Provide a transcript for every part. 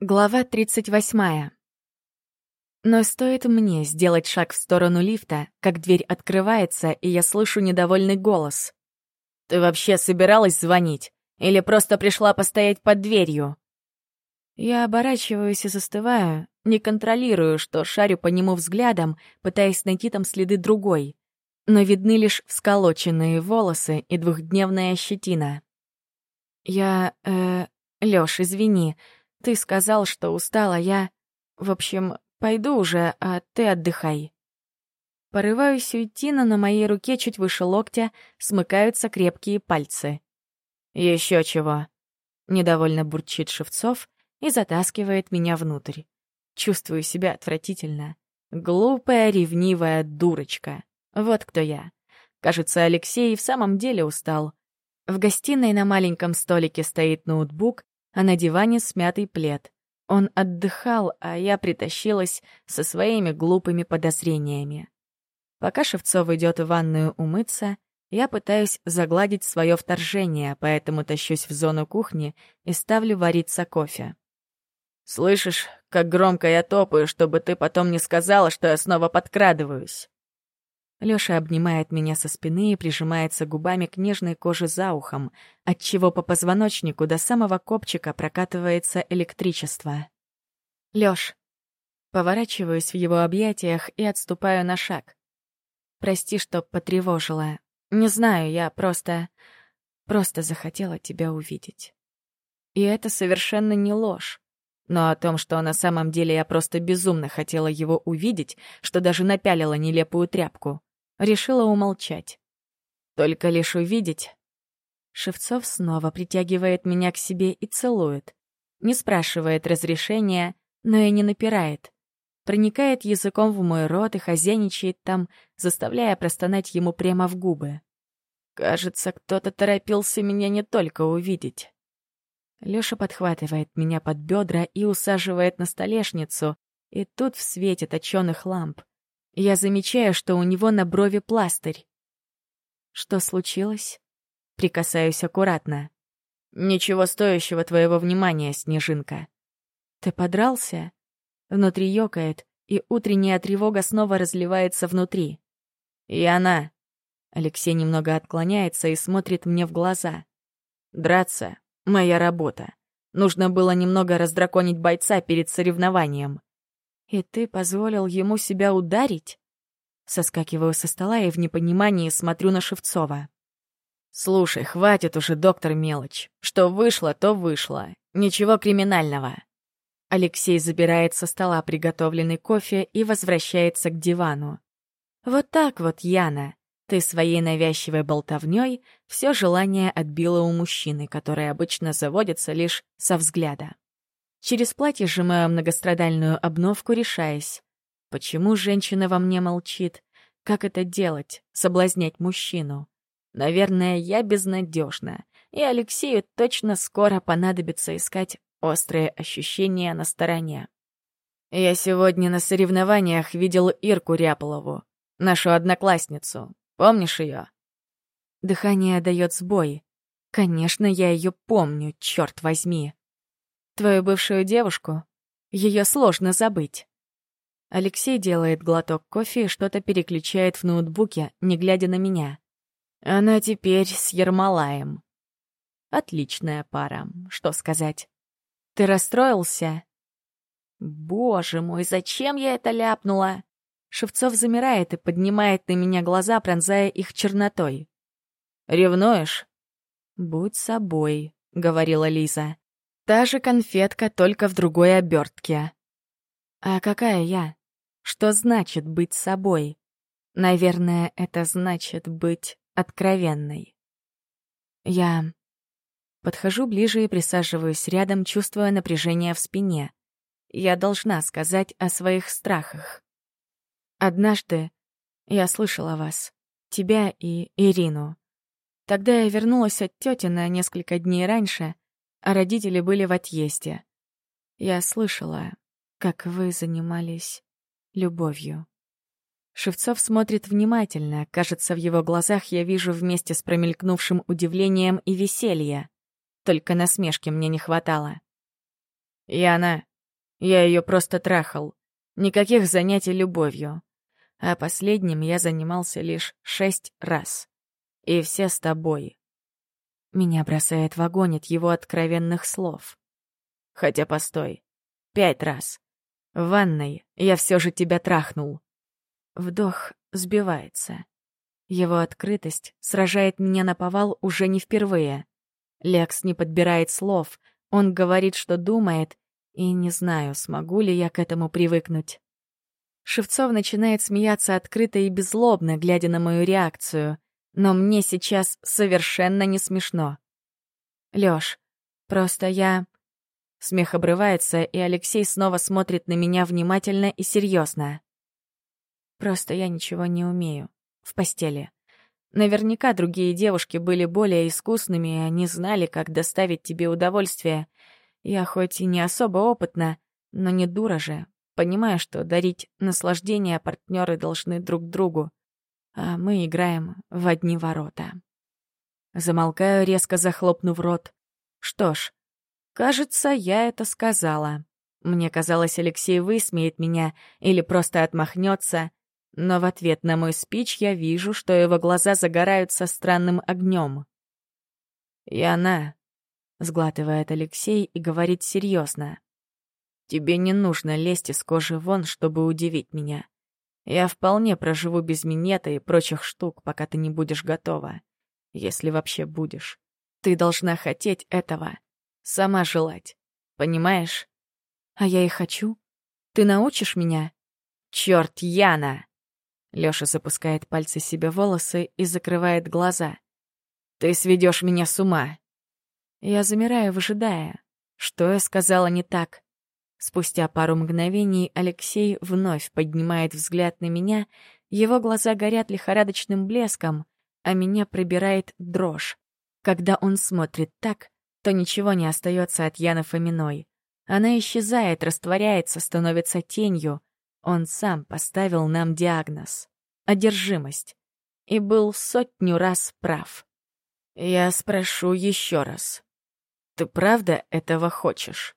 Глава 38. Но стоит мне сделать шаг в сторону лифта, как дверь открывается, и я слышу недовольный голос. «Ты вообще собиралась звонить? Или просто пришла постоять под дверью?» Я оборачиваюсь и застываю, не контролирую, что шарю по нему взглядом, пытаясь найти там следы другой. Но видны лишь всколоченные волосы и двухдневная щетина. «Я... э... Лёш, извини, ты сказал, что устала, я... В общем, пойду уже, а ты отдыхай. Порываюсь уйти, но на моей руке чуть выше локтя смыкаются крепкие пальцы. «Еще чего!» — недовольно бурчит Шевцов и затаскивает меня внутрь. Чувствую себя отвратительно. Глупая, ревнивая дурочка. Вот кто я. Кажется, Алексей в самом деле устал. В гостиной на маленьком столике стоит ноутбук, а на диване смятый плед. Он отдыхал, а я притащилась со своими глупыми подозрениями. Пока Шевцов идет в ванную умыться, я пытаюсь загладить свое вторжение, поэтому тащусь в зону кухни и ставлю вариться кофе. «Слышишь, как громко я топаю, чтобы ты потом не сказала, что я снова подкрадываюсь?» Лёша обнимает меня со спины и прижимается губами к нежной коже за ухом, отчего по позвоночнику до самого копчика прокатывается электричество. «Лёш!» Поворачиваюсь в его объятиях и отступаю на шаг. «Прости, что потревожила. Не знаю, я просто... просто захотела тебя увидеть». И это совершенно не ложь. Но о том, что на самом деле я просто безумно хотела его увидеть, что даже напялила нелепую тряпку, решила умолчать. Только лишь увидеть. Шевцов снова притягивает меня к себе и целует. Не спрашивает разрешения, но и не напирает. Проникает языком в мой рот и хозяйничает там, заставляя простонать ему прямо в губы. Кажется, кто-то торопился меня не только увидеть. Лёша подхватывает меня под бедра и усаживает на столешницу, и тут в свете точёных ламп — я замечаю, что у него на брови пластырь. Что случилось? Прикасаюсь аккуратно. Ничего стоящего твоего внимания, Снежинка. Ты подрался? Внутри ёкает, и утренняя тревога снова разливается внутри. И она. Алексей немного отклоняется и смотрит мне в глаза. Драться — моя работа. Нужно было немного раздраконить бойца перед соревнованием. «И ты позволил ему себя ударить?» Соскакиваю со стола и в непонимании смотрю на Шевцова. «Слушай, хватит уже, доктор Мелочь. Что вышло, то вышло. Ничего криминального». Алексей забирает со стола приготовленный кофе и возвращается к дивану. «Вот так вот, Яна. Ты своей навязчивой болтовнёй все желание отбила у мужчины, который обычно заводится лишь со взгляда». Через платье сжимаю многострадальную обновку, решаясь. Почему женщина во мне молчит? Как это делать? Соблазнять мужчину? Наверное, я безнадежна, и Алексею точно скоро понадобится искать острые ощущения на стороне. Я сегодня на соревнованиях видел Ирку Ряполову, нашу одноклассницу. Помнишь ее? Дыхание дает сбой. Конечно, я ее помню, черт возьми. Твою бывшую девушку. Ее сложно забыть». Алексей делает глоток кофе и что-то переключает в ноутбуке, не глядя на меня. Она теперь с Ермолаем. Отличная пара, что сказать. Ты расстроился? Боже мой, зачем я это ляпнула? Шевцов замирает и поднимает на меня глаза, пронзая их чернотой. «Ревнуешь?» «Будь собой», — говорила Лиза. Та же конфетка, только в другой обертке. А какая я? Что значит быть собой? Наверное, это значит быть откровенной. Я подхожу ближе и присаживаюсь рядом, чувствуя напряжение в спине. Я должна сказать о своих страхах. Однажды я слышала вас, тебя и Ирину. Тогда я вернулась от тети на несколько дней раньше — а родители были в отъезде. Я слышала, как вы занимались любовью. Шевцов смотрит внимательно. Кажется, в его глазах я вижу вместе с промелькнувшим удивлением и веселье. Только насмешки мне не хватало. И она. Я ее просто трахал. Никаких занятий любовью. А последним я занимался лишь шесть раз. И все с тобой. Меня бросает в огонь от его откровенных слов. Хотя постой. Пять раз. В ванной я все же тебя трахнул. Вдох сбивается. Его открытость сражает меня на повал уже не впервые. Лекс не подбирает слов, он говорит, что думает, и не знаю, смогу ли я к этому привыкнуть. Шевцов начинает смеяться открыто и безлобно, глядя на мою реакцию но мне сейчас совершенно не смешно. Лёш, просто я... Смех обрывается, и Алексей снова смотрит на меня внимательно и серьезно. Просто я ничего не умею. В постели. Наверняка другие девушки были более искусными, и они знали, как доставить тебе удовольствие. Я хоть и не особо опытна, но не дура же. Понимаю, что дарить наслаждение а партнеры должны друг другу а мы играем в одни ворота. Замолкаю, резко захлопнув рот. Что ж, кажется, я это сказала. Мне казалось, Алексей высмеет меня или просто отмахнется, но в ответ на мой спич я вижу, что его глаза загораются странным огнем. «И она», — сглатывает Алексей и говорит серьезно. «Тебе не нужно лезть из кожи вон, чтобы удивить меня. Я вполне проживу без минета и прочих штук, пока ты не будешь готова. Если вообще будешь. Ты должна хотеть этого. Сама желать. Понимаешь? А я и хочу. Ты научишь меня? Черт, Яна! Лёша запускает пальцы себе волосы и закрывает глаза. Ты сведешь меня с ума. Я замираю, выжидая. Что я сказала не так? Спустя пару мгновений Алексей вновь поднимает взгляд на меня, его глаза горят лихорадочным блеском, а меня пробирает дрожь. Когда он смотрит так, то ничего не остается от Яны Фоминой. Она исчезает, растворяется, становится тенью. Он сам поставил нам диагноз — одержимость. И был сотню раз прав. Я спрошу еще раз. Ты правда этого хочешь?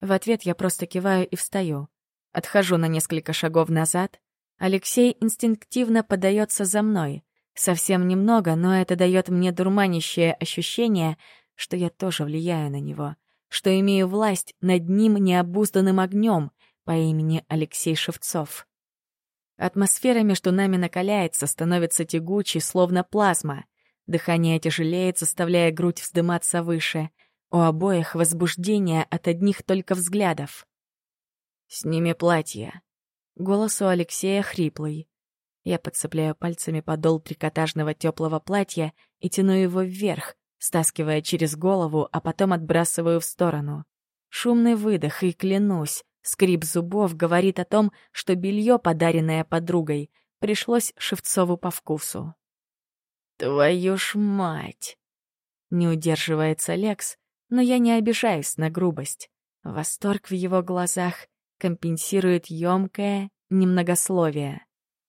В ответ я просто киваю и встаю. Отхожу на несколько шагов назад. Алексей инстинктивно подается за мной. Совсем немного, но это дает мне дурманящее ощущение, что я тоже влияю на него, что имею власть над ним необузданным огнем по имени Алексей Шевцов. Атмосфера между нами накаляется, становится тягучей, словно плазма. Дыхание тяжелеет, заставляя грудь вздыматься выше — у обоих возбуждение от одних только взглядов. «Сними платье». Голос у Алексея хриплый. Я подцепляю пальцами подол трикотажного теплого платья и тяну его вверх, стаскивая через голову, а потом отбрасываю в сторону. Шумный выдох и, клянусь, скрип зубов говорит о том, что белье, подаренное подругой, пришлось Шевцову по вкусу. «Твою ж мать!» Не удерживается Лекс, но я не обижаюсь на грубость. Восторг в его глазах компенсирует ёмкое немногословие.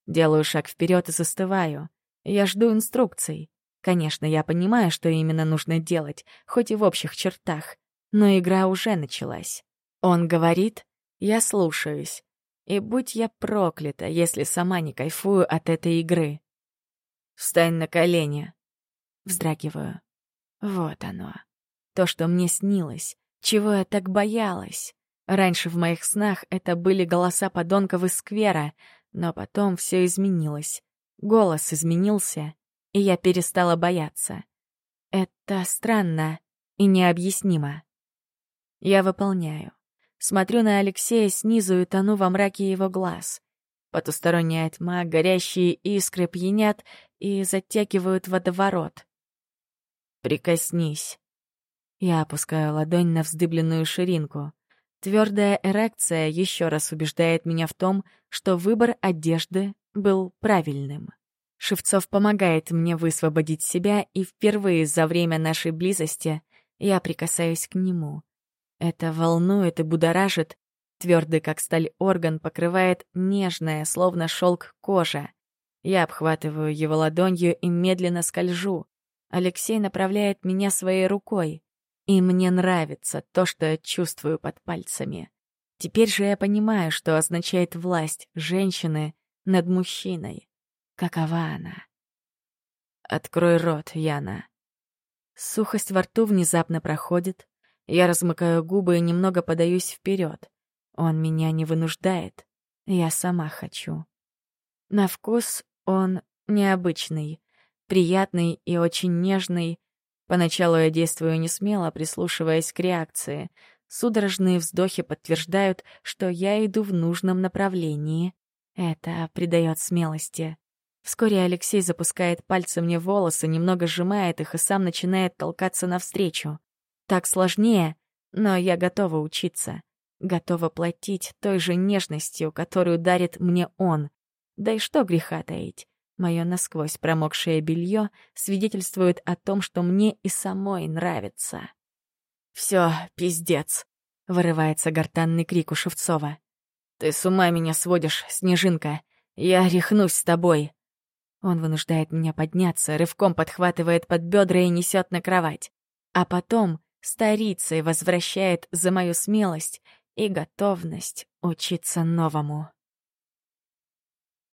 Делаю шаг вперед и застываю. Я жду инструкций. Конечно, я понимаю, что именно нужно делать, хоть и в общих чертах, но игра уже началась. Он говорит, я слушаюсь. И будь я проклята, если сама не кайфую от этой игры. «Встань на колени!» Вздрагиваю. Вот оно то, что мне снилось, чего я так боялась. Раньше в моих снах это были голоса подонков из сквера, но потом все изменилось. Голос изменился, и я перестала бояться. Это странно и необъяснимо. Я выполняю. Смотрю на Алексея снизу и тону во мраке его глаз. Потусторонняя тьма, горящие искры пьянят и затягивают водоворот. «Прикоснись», я опускаю ладонь на вздыбленную ширинку. Твердая эрекция еще раз убеждает меня в том, что выбор одежды был правильным. Шевцов помогает мне высвободить себя, и впервые за время нашей близости я прикасаюсь к нему. Это волнует и будоражит, твердый как сталь орган покрывает нежная, словно шелк кожа. Я обхватываю его ладонью и медленно скольжу. Алексей направляет меня своей рукой. И мне нравится то, что я чувствую под пальцами. Теперь же я понимаю, что означает власть женщины над мужчиной. Какова она? Открой рот, Яна. Сухость во рту внезапно проходит. Я размыкаю губы и немного подаюсь вперед. Он меня не вынуждает. Я сама хочу. На вкус он необычный, приятный и очень нежный, Поначалу я действую несмело, прислушиваясь к реакции. Судорожные вздохи подтверждают, что я иду в нужном направлении. Это придает смелости. Вскоре Алексей запускает пальцы мне в волосы, немного сжимает их и сам начинает толкаться навстречу. Так сложнее, но я готова учиться. Готова платить той же нежностью, которую дарит мне он. Да и что греха таить. Мое насквозь промокшее белье свидетельствует о том, что мне и самой нравится. «Все, пиздец!» — вырывается гортанный крик у Шевцова. «Ты с ума меня сводишь, Снежинка! Я рехнусь с тобой!» Он вынуждает меня подняться, рывком подхватывает под бедра и несет на кровать. А потом старицей возвращает за мою смелость и готовность учиться новому.